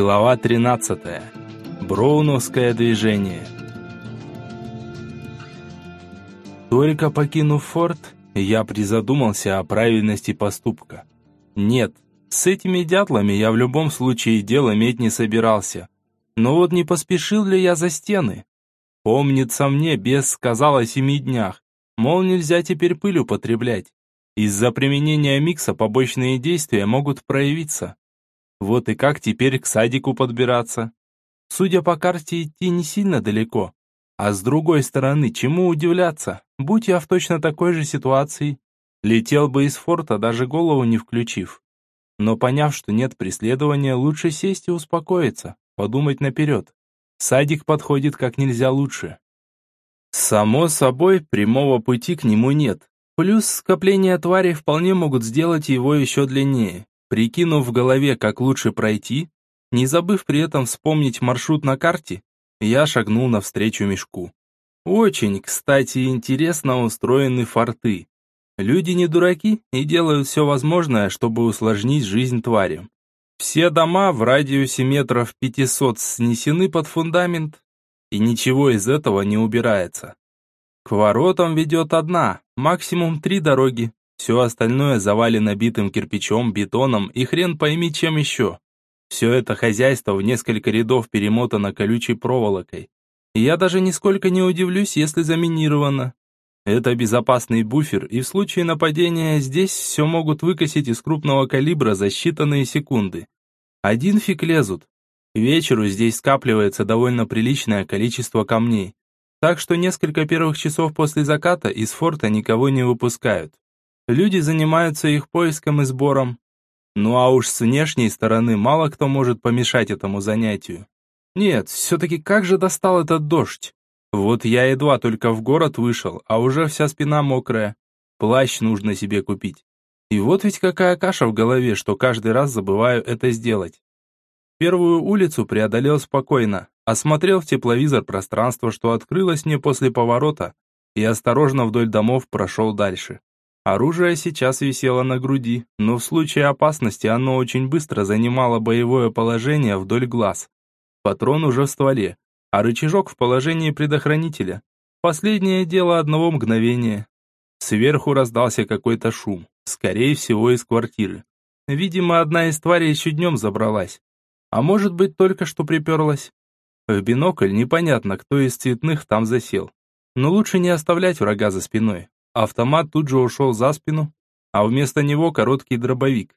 Глава 13. Броуновское движение. Только покинув форт, я призадумался о правильности поступка. Нет, с этими дятлами я в любом случае дел иметь не собирался. Но вот не поспешил ли я за стены? Помнится мне, бес сказал о семи днях, мол, нельзя теперь пыль употреблять. Из-за применения микса побочные действия могут проявиться. Вот и как теперь к садику подбираться? Судя по карте, идти не сильно далеко. А с другой стороны, чему удивляться? Будь я в точно такой же ситуации, летел бы из форта, даже голову не включив. Но поняв, что нет преследования, лучше сесть и успокоиться, подумать наперед. Садик подходит как нельзя лучше. Само собой, прямого пути к нему нет. Плюс скопления тварей вполне могут сделать его еще длиннее. Прикинув в голове, как лучше пройти, не забыв при этом вспомнить маршрут на карте, я шагнул навстречу мешку. Очень, кстати, интересно устроены форты. Люди не дураки и делают все возможное, чтобы усложнить жизнь тварям. Все дома в радиусе метров 500 снесены под фундамент, и ничего из этого не убирается. К воротам ведет одна, максимум три дороги, все остальное завалено битым кирпичом, бетоном и хрен пойми чем еще. Все это хозяйство в несколько рядов перемотано колючей проволокой. Я даже нисколько не удивлюсь, если заминировано. Это безопасный буфер, и в случае нападения здесь все могут выкосить из крупного калибра за считанные секунды. Один фиг лезут. К вечеру здесь скапливается довольно приличное количество камней. Так что несколько первых часов после заката из форта никого не выпускают. Люди занимаются их поиском и сбором. Ну а уж с внешней стороны мало кто может помешать этому занятию. Нет, все-таки как же достал этот дождь? Вот я едва только в город вышел, а уже вся спина мокрая. Плащ нужно себе купить. И вот ведь какая каша в голове, что каждый раз забываю это сделать. Первую улицу преодолел спокойно, осмотрел в тепловизор пространство, что открылось мне после поворота, и осторожно вдоль домов прошел дальше. Оружие сейчас висело на груди, но в случае опасности оно очень быстро занимало боевое положение вдоль глаз. Патрон уже в стволе, а рычажок в положении предохранителя. Последнее дело одного мгновения. Сверху раздался какой-то шум, скорее всего из квартиры. Видимо, одна из тварей еще днем забралась. А может быть, только что приперлась. В бинокль непонятно, кто из цветных там засел. Но лучше не оставлять врага за спиной. Автомат тут же ушел за спину, а вместо него короткий дробовик.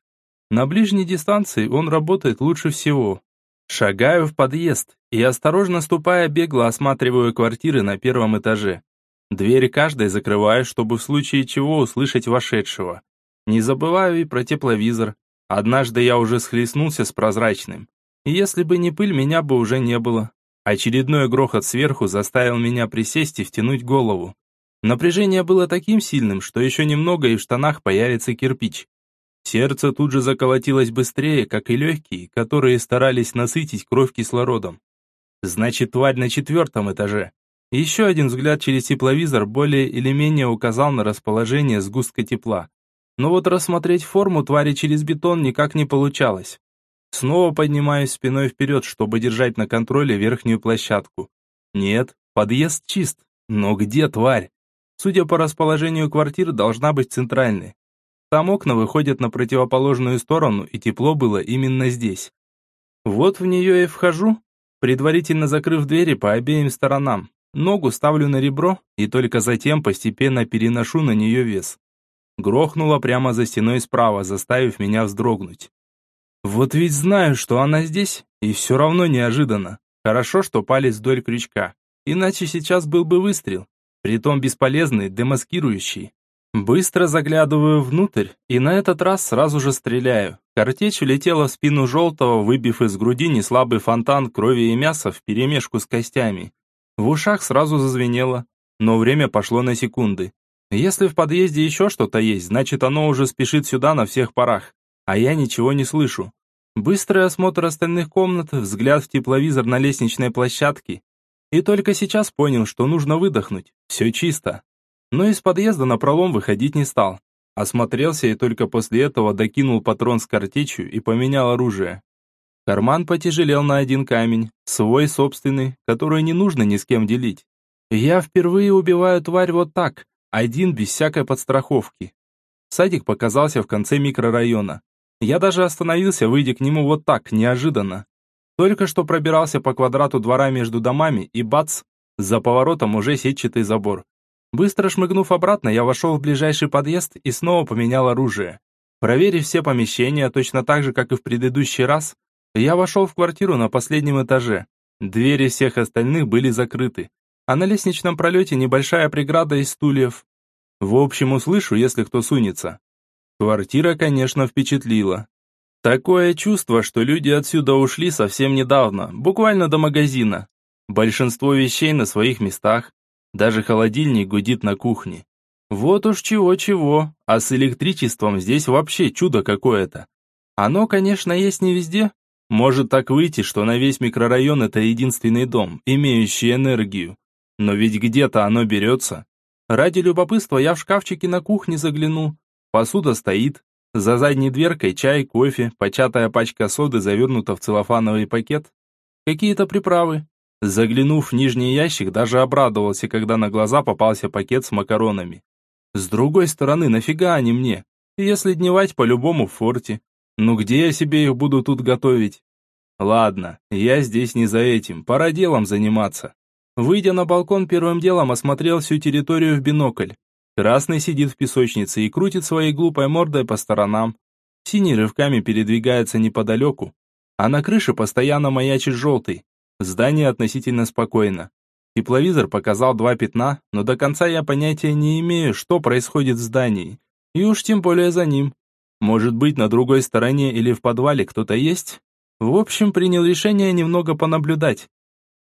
На ближней дистанции он работает лучше всего. Шагаю в подъезд и, осторожно ступая, бегло осматриваю квартиры на первом этаже. Двери каждой закрываю, чтобы в случае чего услышать вошедшего. Не забываю и про тепловизор. Однажды я уже схлестнулся с прозрачным. И если бы не пыль, меня бы уже не было. Очередной грохот сверху заставил меня присесть и втянуть голову. Напряжение было таким сильным, что еще немного и в штанах появится кирпич. Сердце тут же заколотилось быстрее, как и легкие, которые старались насытить кровь кислородом. Значит, тварь на четвертом этаже. Еще один взгляд через тепловизор более или менее указал на расположение сгустка тепла. Но вот рассмотреть форму твари через бетон никак не получалось. Снова поднимаюсь спиной вперед, чтобы держать на контроле верхнюю площадку. Нет, подъезд чист. Но где тварь? Судя по расположению квартир, должна быть центральной. Там окна выходят на противоположную сторону, и тепло было именно здесь. Вот в нее и вхожу, предварительно закрыв двери по обеим сторонам. Ногу ставлю на ребро, и только затем постепенно переношу на нее вес. Грохнула прямо за стеной справа, заставив меня вздрогнуть. Вот ведь знаю, что она здесь, и все равно неожиданно. Хорошо, что палец вдоль крючка, иначе сейчас был бы выстрел притом бесполезный, демаскирующий. Быстро заглядываю внутрь и на этот раз сразу же стреляю. Картечь улетела в спину желтого, выбив из груди неслабый фонтан крови и мяса вперемешку с костями. В ушах сразу зазвенело, но время пошло на секунды. Если в подъезде еще что-то есть, значит оно уже спешит сюда на всех парах, а я ничего не слышу. Быстрый осмотр остальных комнат, взгляд в тепловизор на лестничной площадке, и только сейчас понял, что нужно выдохнуть. Все чисто. Но из подъезда на пролом выходить не стал. Осмотрелся и только после этого докинул патрон с картечью и поменял оружие. Карман потяжелел на один камень, свой собственный, который не нужно ни с кем делить. Я впервые убиваю тварь вот так, один без всякой подстраховки. Садик показался в конце микрорайона. Я даже остановился, выйдя к нему вот так, неожиданно. Только что пробирался по квадрату двора между домами, и бац, за поворотом уже сетчатый забор. Быстро шмыгнув обратно, я вошел в ближайший подъезд и снова поменял оружие. Проверив все помещения, точно так же, как и в предыдущий раз, я вошел в квартиру на последнем этаже. Двери всех остальных были закрыты, а на лестничном пролете небольшая преграда из стульев. В общем, услышу, если кто сунется. Квартира, конечно, впечатлила. Такое чувство, что люди отсюда ушли совсем недавно, буквально до магазина. Большинство вещей на своих местах. Даже холодильник гудит на кухне. Вот уж чего-чего, а с электричеством здесь вообще чудо какое-то. Оно, конечно, есть не везде. Может так выйти, что на весь микрорайон это единственный дом, имеющий энергию. Но ведь где-то оно берется. Ради любопытства я в шкафчике на кухне загляну. Посуда стоит. За задней дверкой чай, кофе, початая пачка соды завернута в целлофановый пакет. Какие-то приправы. Заглянув в нижний ящик, даже обрадовался, когда на глаза попался пакет с макаронами. С другой стороны, нафига они мне? Если дневать по-любому в форте. Ну где я себе их буду тут готовить? Ладно, я здесь не за этим, пора делом заниматься. Выйдя на балкон, первым делом осмотрел всю территорию в бинокль. Красный сидит в песочнице и крутит своей глупой мордой по сторонам. Синий рывками передвигается неподалеку, а на крыше постоянно маячит желтый. Здание относительно спокойно. Тепловизор показал два пятна, но до конца я понятия не имею, что происходит в здании. И уж тем более за ним. Может быть, на другой стороне или в подвале кто-то есть? В общем, принял решение немного понаблюдать.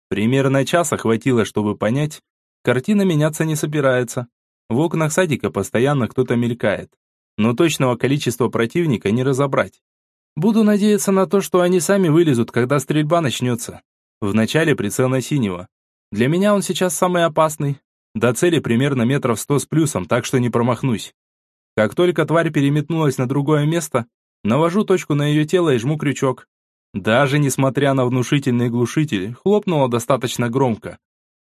Примерно часа хватило, чтобы понять, картина меняться не собирается. В окнах садика постоянно кто-то мелькает. Но точного количества противника не разобрать. Буду надеяться на то, что они сами вылезут, когда стрельба начнется. Вначале прицел на синего. Для меня он сейчас самый опасный. До цели примерно метров сто с плюсом, так что не промахнусь. Как только тварь переметнулась на другое место, навожу точку на ее тело и жму крючок. Даже несмотря на внушительный глушитель, хлопнуло достаточно громко.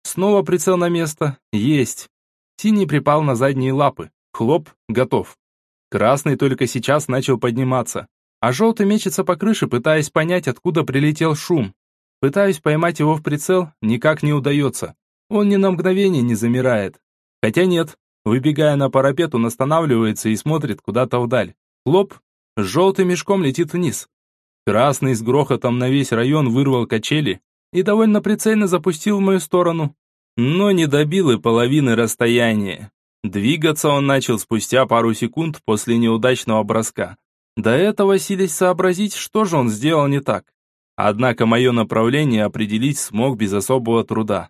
Снова прицел на место. Есть. Синий припал на задние лапы. Хлоп, готов. Красный только сейчас начал подниматься, а желтый мечется по крыше, пытаясь понять, откуда прилетел шум. Пытаюсь поймать его в прицел, никак не удается. Он ни на мгновение не замирает. Хотя нет, выбегая на парапет, он останавливается и смотрит куда-то вдаль. Хлоп, желтый мешком летит вниз. Красный с грохотом на весь район вырвал качели и довольно прицельно запустил в мою сторону. Но не добил и половины расстояния. Двигаться он начал спустя пару секунд после неудачного броска. До этого сились сообразить, что же он сделал не так. Однако мое направление определить смог без особого труда.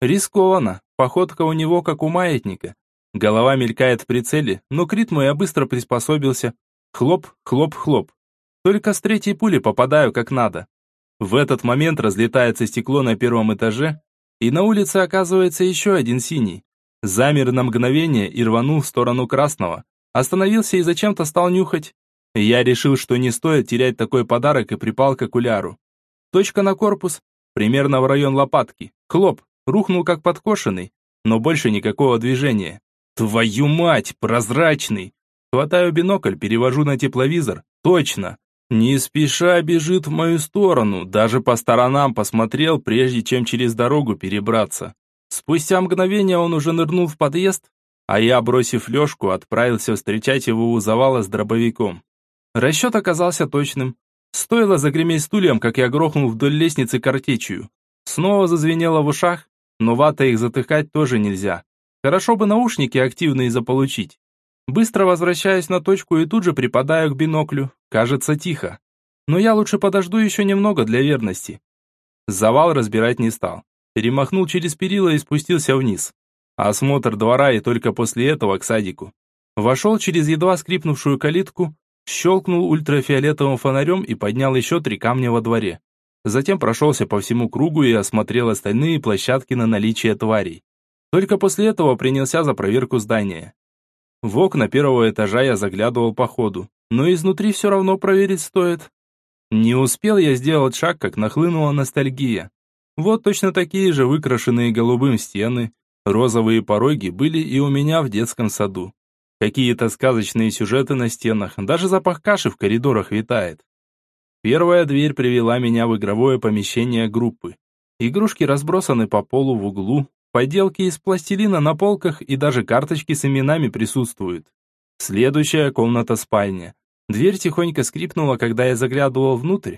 Рискованно, походка у него как у маятника. Голова мелькает в прицеле, но к ритму я быстро приспособился. Хлоп, хлоп, хлоп. Только с третьей пули попадаю как надо. В этот момент разлетается стекло на первом этаже, и на улице оказывается еще один синий. Замер на мгновение и рванул в сторону красного. Остановился и зачем-то стал нюхать. Я решил, что не стоит терять такой подарок и припал к окуляру. Точка на корпус, примерно в район лопатки. Хлоп, рухнул как подкошенный, но больше никакого движения. Твою мать, прозрачный! Хватаю бинокль, перевожу на тепловизор. Точно! Не спеша бежит в мою сторону, даже по сторонам посмотрел, прежде чем через дорогу перебраться. Спустя мгновение он уже нырнул в подъезд, а я, бросив Лешку, отправился встречать его у завала с дробовиком. Расчет оказался точным. Стоило загреметь стульям, как я грохнул вдоль лестницы картечью. Снова зазвенело в ушах, но вата их затыкать тоже нельзя. Хорошо бы наушники активные заполучить. Быстро возвращаюсь на точку и тут же припадаю к биноклю. Кажется, тихо. Но я лучше подожду еще немного для верности. Завал разбирать не стал. Перемахнул через перила и спустился вниз. Осмотр двора и только после этого к садику. Вошел через едва скрипнувшую калитку, щелкнул ультрафиолетовым фонарем и поднял еще три камня во дворе. Затем прошелся по всему кругу и осмотрел остальные площадки на наличие тварей. Только после этого принялся за проверку здания. В окна первого этажа я заглядывал по ходу, но изнутри все равно проверить стоит. Не успел я сделать шаг, как нахлынула ностальгия. Вот точно такие же выкрашенные голубым стены, розовые пороги были и у меня в детском саду. Какие-то сказочные сюжеты на стенах, даже запах каши в коридорах витает. Первая дверь привела меня в игровое помещение группы. Игрушки разбросаны по полу в углу, поделки из пластилина на полках и даже карточки с именами присутствуют. Следующая комната спальня. Дверь тихонько скрипнула, когда я заглядывал внутрь,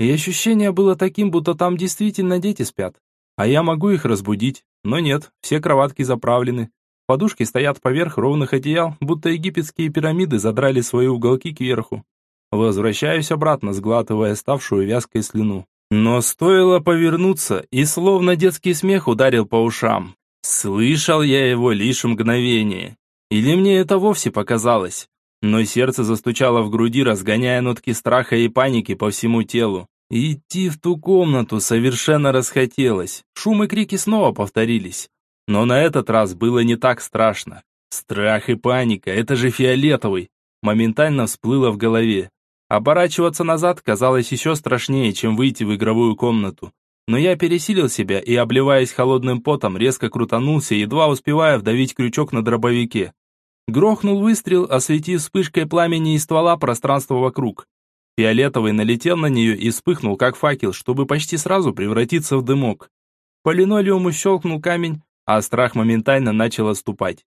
и ощущение было таким, будто там действительно дети спят. А я могу их разбудить, но нет, все кроватки заправлены. Подушки стоят поверх ровных одеял, будто египетские пирамиды задрали свои уголки кверху. Возвращаюсь обратно, сглатывая ставшую вязкой слюну. Но стоило повернуться, и словно детский смех ударил по ушам. Слышал я его лишь мгновение. Или мне это вовсе показалось? Но сердце застучало в груди, разгоняя нотки страха и паники по всему телу. Идти в ту комнату совершенно расхотелось. Шум и крики снова повторились. Но на этот раз было не так страшно. Страх и паника, это же фиолетовый. Моментально всплыло в голове. Оборачиваться назад казалось еще страшнее, чем выйти в игровую комнату. Но я пересилил себя и, обливаясь холодным потом, резко крутанулся, едва успевая вдавить крючок на дробовике. Грохнул выстрел, осветив вспышкой пламени из ствола пространство вокруг. Фиолетовый налетел на нее и вспыхнул, как факел, чтобы почти сразу превратиться в дымок. По линолеуму щелкнул камень, а страх моментально начал отступать.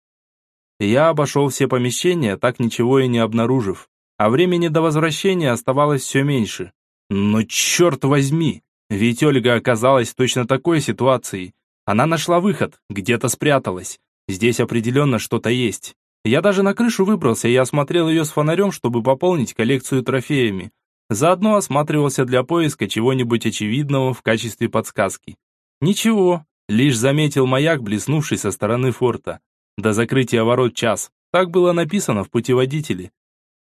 Я обошел все помещения, так ничего и не обнаружив, а времени до возвращения оставалось все меньше. Но черт возьми, ведь Ольга оказалась в точно такой ситуации. Она нашла выход, где-то спряталась. Здесь определенно что-то есть. Я даже на крышу выбрался и осмотрел ее с фонарем, чтобы пополнить коллекцию трофеями. Заодно осматривался для поиска чего-нибудь очевидного в качестве подсказки. Ничего, лишь заметил маяк, блеснувший со стороны форта. До закрытия ворот час. Так было написано в путеводителе.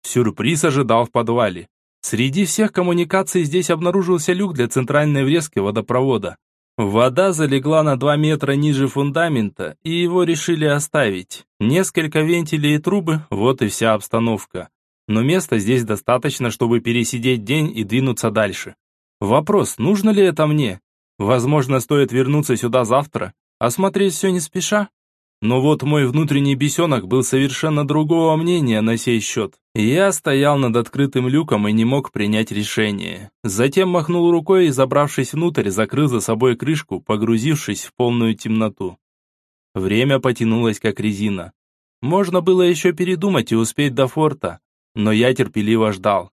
Сюрприз ожидал в подвале. Среди всех коммуникаций здесь обнаружился люк для центральной врезки водопровода. Вода залегла на 2 метра ниже фундамента, и его решили оставить. Несколько вентилей и трубы, вот и вся обстановка. Но места здесь достаточно, чтобы пересидеть день и двинуться дальше. Вопрос, нужно ли это мне? Возможно, стоит вернуться сюда завтра, осмотреть все не спеша? Но вот мой внутренний бесенок был совершенно другого мнения на сей счет. Я стоял над открытым люком и не мог принять решение. Затем махнул рукой и, забравшись внутрь, закрыл за собой крышку, погрузившись в полную темноту. Время потянулось как резина. Можно было еще передумать и успеть до форта, но я терпеливо ждал.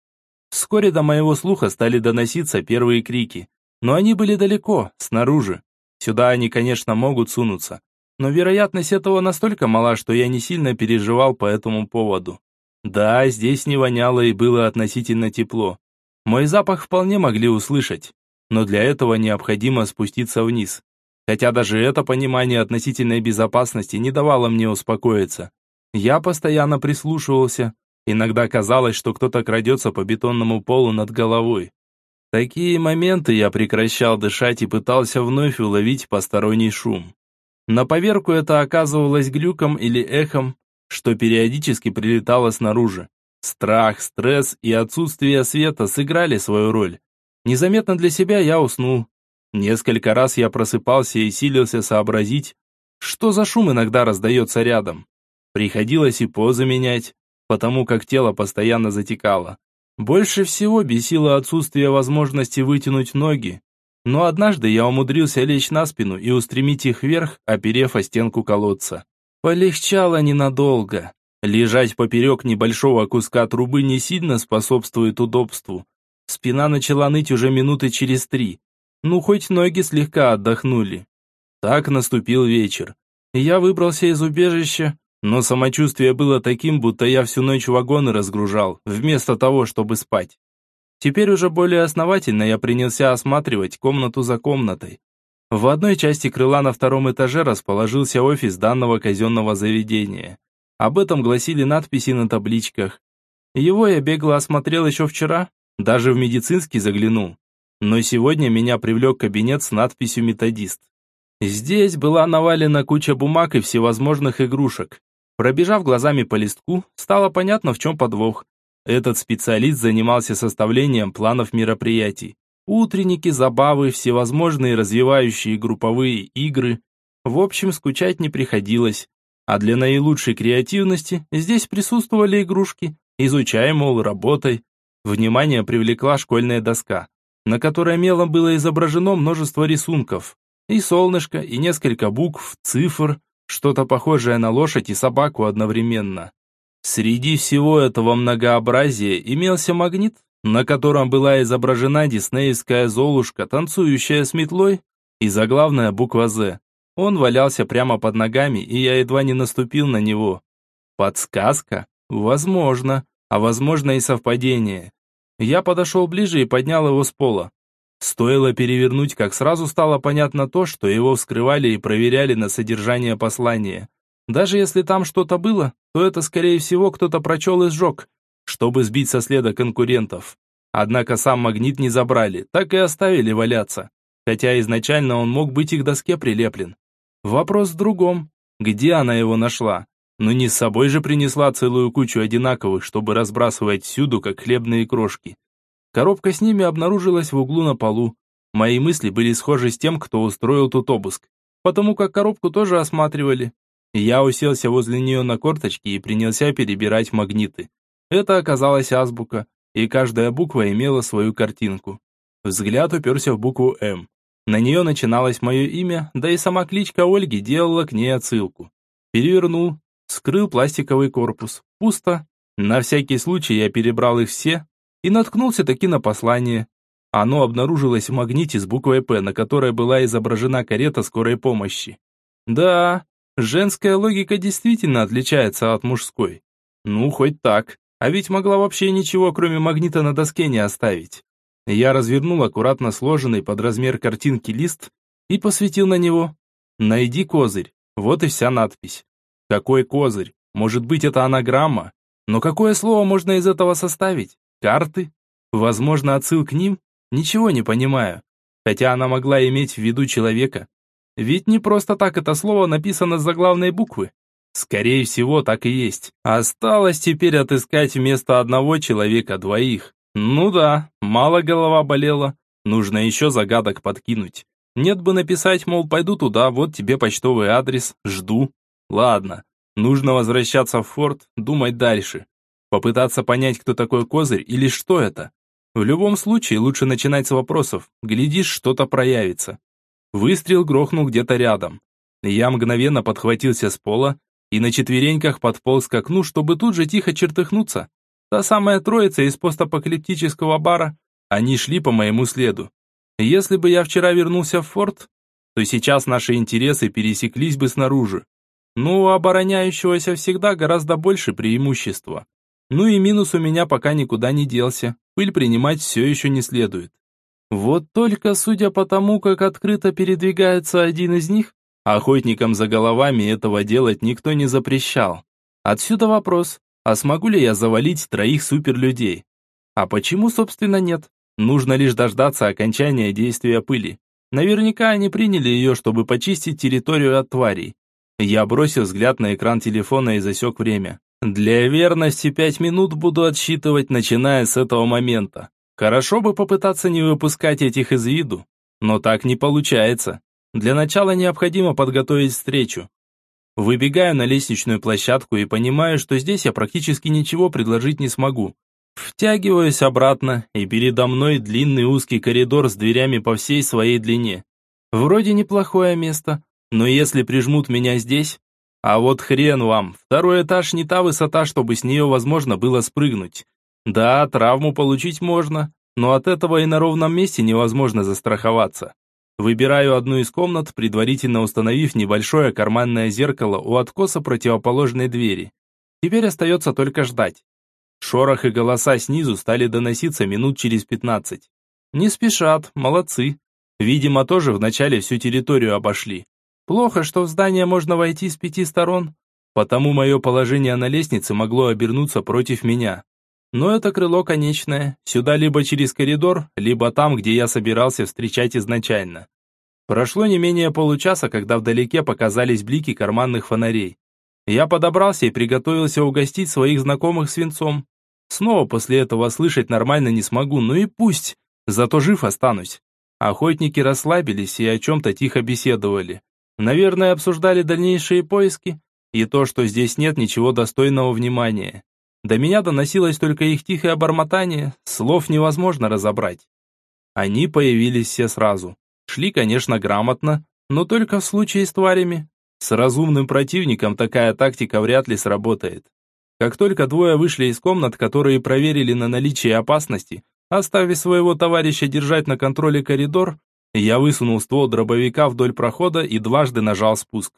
Вскоре до моего слуха стали доноситься первые крики, но они были далеко, снаружи. Сюда они, конечно, могут сунуться, но вероятность этого настолько мала, что я не сильно переживал по этому поводу. Да, здесь не воняло и было относительно тепло. Мой запах вполне могли услышать, но для этого необходимо спуститься вниз. Хотя даже это понимание относительной безопасности не давало мне успокоиться. Я постоянно прислушивался. Иногда казалось, что кто-то крадется по бетонному полу над головой. Такие моменты я прекращал дышать и пытался вновь уловить посторонний шум. На поверку это оказывалось глюком или эхом, что периодически прилетало снаружи. Страх, стресс и отсутствие света сыграли свою роль. Незаметно для себя я уснул. Несколько раз я просыпался и силился сообразить, что за шум иногда раздается рядом. Приходилось и позы менять, потому как тело постоянно затекало. Больше всего бесило отсутствие возможности вытянуть ноги, но однажды я умудрился лечь на спину и устремить их вверх, оперев о стенку колодца. Полегчало ненадолго. Лежать поперек небольшого куска трубы не сильно способствует удобству. Спина начала ныть уже минуты через три. Ну, хоть ноги слегка отдохнули. Так наступил вечер. Я выбрался из убежища, но самочувствие было таким, будто я всю ночь вагоны разгружал, вместо того, чтобы спать. Теперь уже более основательно я принялся осматривать комнату за комнатой. В одной части крыла на втором этаже расположился офис данного казенного заведения. Об этом гласили надписи на табличках. Его я бегло осмотрел еще вчера, даже в медицинский заглянул. Но сегодня меня привлек кабинет с надписью «Методист». Здесь была навалена куча бумаг и всевозможных игрушек. Пробежав глазами по листку, стало понятно, в чем подвох. Этот специалист занимался составлением планов мероприятий. Утренники, забавы, всевозможные развивающие групповые игры. В общем, скучать не приходилось. А для наилучшей креативности здесь присутствовали игрушки. Изучай, мол, работай. Внимание привлекла школьная доска, на которой мелом было изображено множество рисунков. И солнышко, и несколько букв, цифр, что-то похожее на лошадь и собаку одновременно. Среди всего этого многообразия имелся магнит, на котором была изображена диснеевская золушка, танцующая с метлой, и заглавная буква «З». Он валялся прямо под ногами, и я едва не наступил на него. Подсказка? Возможно. А возможно и совпадение. Я подошел ближе и поднял его с пола. Стоило перевернуть, как сразу стало понятно то, что его вскрывали и проверяли на содержание послания. Даже если там что-то было, то это, скорее всего, кто-то прочел и сжег, чтобы сбить со следа конкурентов. Однако сам магнит не забрали, так и оставили валяться. Хотя изначально он мог быть и к доске прилеплен. Вопрос в другом. Где она его нашла? Но не с собой же принесла целую кучу одинаковых, чтобы разбрасывать всюду, как хлебные крошки. Коробка с ними обнаружилась в углу на полу. Мои мысли были схожи с тем, кто устроил тут обыск. Потому как коробку тоже осматривали. Я уселся возле нее на корточки и принялся перебирать магниты. Это оказалась азбука, и каждая буква имела свою картинку. Взгляд уперся в букву «М». На нее начиналось мое имя, да и сама кличка Ольги делала к ней отсылку. Перевернул, скрыл пластиковый корпус. Пусто. На всякий случай я перебрал их все и наткнулся таки на послание. Оно обнаружилось в магните с буквой «П», на которой была изображена карета скорой помощи. Да, женская логика действительно отличается от мужской. Ну, хоть так. А ведь могла вообще ничего, кроме магнита на доске не оставить. Я развернул аккуратно сложенный под размер картинки лист и посветил на него. «Найди козырь». Вот и вся надпись. Какой козырь? Может быть, это анаграмма? Но какое слово можно из этого составить? Карты? Возможно, отсыл к ним? Ничего не понимаю. Хотя она могла иметь в виду человека. Ведь не просто так это слово написано с заглавной буквы. Скорее всего, так и есть. Осталось теперь отыскать вместо одного человека двоих. Ну да, мало голова болела. Нужно еще загадок подкинуть. Нет бы написать, мол, пойду туда, вот тебе почтовый адрес, жду. Ладно, нужно возвращаться в форт, думать дальше. Попытаться понять, кто такой козырь или что это. В любом случае, лучше начинать с вопросов. Глядишь, что-то проявится. Выстрел грохнул где-то рядом. Я мгновенно подхватился с пола и на четвереньках подполз к окну, чтобы тут же тихо чертыхнуться. Та самая троица из постапокалиптического бара, они шли по моему следу. Если бы я вчера вернулся в форт, то сейчас наши интересы пересеклись бы снаружи. Ну, у обороняющегося всегда гораздо больше преимущества. Ну и минус у меня пока никуда не делся, пыль принимать все еще не следует. Вот только, судя по тому, как открыто передвигается один из них, охотникам за головами этого делать никто не запрещал. Отсюда вопрос, а смогу ли я завалить троих суперлюдей? А почему, собственно, нет? Нужно лишь дождаться окончания действия пыли. Наверняка они приняли ее, чтобы почистить территорию от тварей. Я бросил взгляд на экран телефона и засек время. Для верности пять минут буду отсчитывать, начиная с этого момента. Хорошо бы попытаться не выпускать этих из виду, но так не получается. Для начала необходимо подготовить встречу. Выбегаю на лестничную площадку и понимаю, что здесь я практически ничего предложить не смогу. Втягиваюсь обратно, и передо мной длинный узкий коридор с дверями по всей своей длине. Вроде неплохое место, но если прижмут меня здесь, а вот хрен вам, второй этаж не та высота, чтобы с нее возможно было спрыгнуть. Да, травму получить можно, но от этого и на ровном месте невозможно застраховаться. Выбираю одну из комнат, предварительно установив небольшое карманное зеркало у откоса противоположной двери. Теперь остается только ждать. Шорох и голоса снизу стали доноситься минут через пятнадцать. Не спешат, молодцы. Видимо, тоже вначале всю территорию обошли. Плохо, что в здание можно войти с пяти сторон, потому мое положение на лестнице могло обернуться против меня. Но это крыло конечное, сюда либо через коридор, либо там, где я собирался встречать изначально. Прошло не менее получаса, когда вдалеке показались блики карманных фонарей. Я подобрался и приготовился угостить своих знакомых свинцом. Снова после этого слышать нормально не смогу, ну и пусть, зато жив останусь. Охотники расслабились и о чем-то тихо беседовали. Наверное, обсуждали дальнейшие поиски и то, что здесь нет ничего достойного внимания. До меня доносилось только их тихое бормотание, слов невозможно разобрать. Они появились все сразу. Шли, конечно, грамотно, но только в случае с тварями. С разумным противником такая тактика вряд ли сработает. Как только двое вышли из комнат, которые проверили на наличие опасности, оставив своего товарища держать на контроле коридор, я высунул ствол дробовика вдоль прохода и дважды нажал спуск.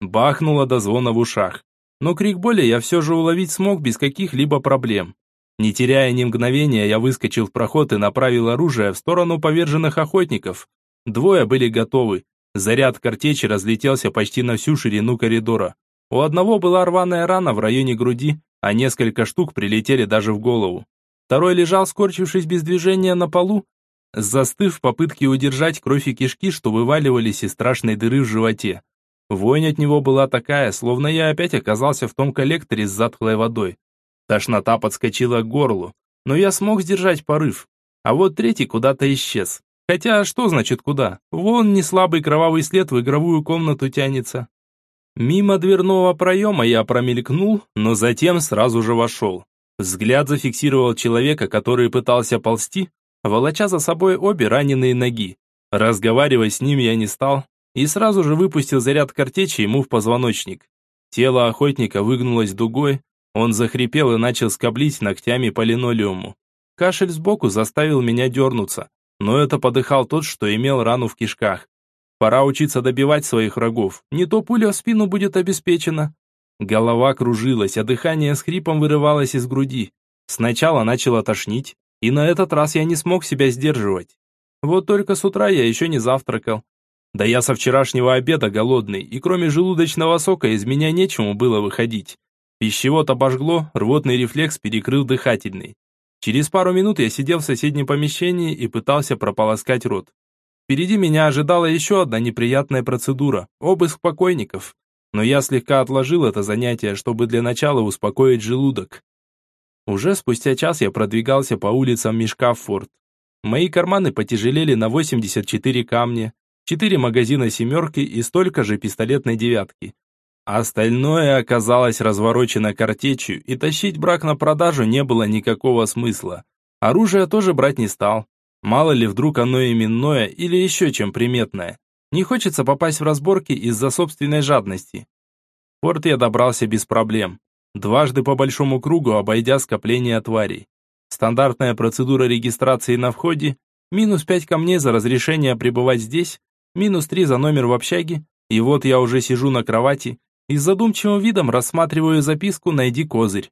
Бахнуло до звона в ушах. Но крик боли я все же уловить смог без каких-либо проблем. Не теряя ни мгновения, я выскочил в проход и направил оружие в сторону поверженных охотников. Двое были готовы. Заряд картечи разлетелся почти на всю ширину коридора. У одного была рваная рана в районе груди, а несколько штук прилетели даже в голову. Второй лежал, скорчившись без движения на полу, застыв в попытке удержать кровь и кишки, что вываливались из страшной дыры в животе. Вонь от него была такая, словно я опять оказался в том коллекторе с затхлой водой. Тошнота подскочила к горлу, но я смог сдержать порыв. А вот третий куда-то исчез. Хотя, что значит куда? Вон неслабый кровавый след в игровую комнату тянется. Мимо дверного проема я промелькнул, но затем сразу же вошел. Взгляд зафиксировал человека, который пытался ползти, волоча за собой обе раненые ноги. Разговаривать с ним я не стал и сразу же выпустил заряд картечи ему в позвоночник. Тело охотника выгнулось дугой, он захрипел и начал скоблить ногтями по линолеуму. Кашель сбоку заставил меня дернуться, но это подыхал тот, что имел рану в кишках. Пора учиться добивать своих врагов, не то пуля в спину будет обеспечена. Голова кружилась, а дыхание с хрипом вырывалось из груди. Сначала начало тошнить, и на этот раз я не смог себя сдерживать. Вот только с утра я еще не завтракал. Да я со вчерашнего обеда голодный, и кроме желудочного сока из меня нечему было выходить. Пищевод обожгло, рвотный рефлекс перекрыл дыхательный. Через пару минут я сидел в соседнем помещении и пытался прополоскать рот. Впереди меня ожидала еще одна неприятная процедура – обыск покойников. Но я слегка отложил это занятие, чтобы для начала успокоить желудок. Уже спустя час я продвигался по улицам мешка в форт. Мои карманы потяжелели на 84 камня, 4 магазина семерки и столько же пистолетной девятки. Остальное оказалось разворочено картечью, и тащить брак на продажу не было никакого смысла. Оружие тоже брать не стал. Мало ли вдруг оно именное или еще чем приметное. Не хочется попасть в разборки из-за собственной жадности. Порт я добрался без проблем дважды по большому кругу обойдя скопление тварей. Стандартная процедура регистрации на входе, минус 5 камней за разрешение пребывать здесь, минус 3 за номер в общаге, и вот я уже сижу на кровати и с задумчивым видом рассматриваю записку «Найди козырь».